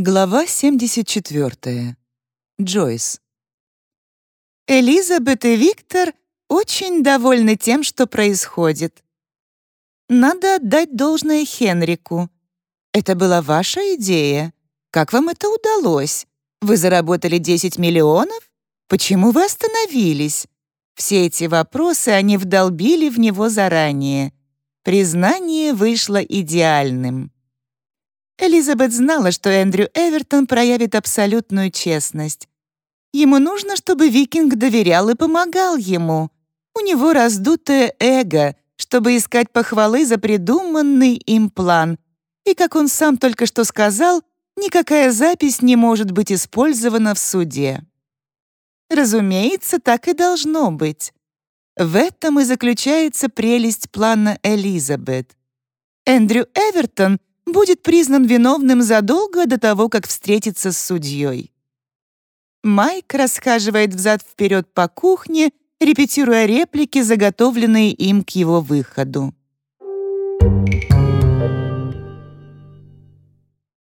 Глава 74. Джойс. Элизабет и Виктор очень довольны тем, что происходит. Надо отдать должное Хенрику. Это была ваша идея. Как вам это удалось? Вы заработали 10 миллионов? Почему вы остановились? Все эти вопросы они вдолбили в него заранее. Признание вышло идеальным. Элизабет знала, что Эндрю Эвертон проявит абсолютную честность. Ему нужно, чтобы Викинг доверял и помогал ему. У него раздутое эго, чтобы искать похвалы за придуманный им план. И, как он сам только что сказал, никакая запись не может быть использована в суде. Разумеется, так и должно быть. В этом и заключается прелесть плана Элизабет. Эндрю Эвертон будет признан виновным задолго до того, как встретится с судьей. Майк расхаживает взад-вперед по кухне, репетируя реплики, заготовленные им к его выходу. Thank you.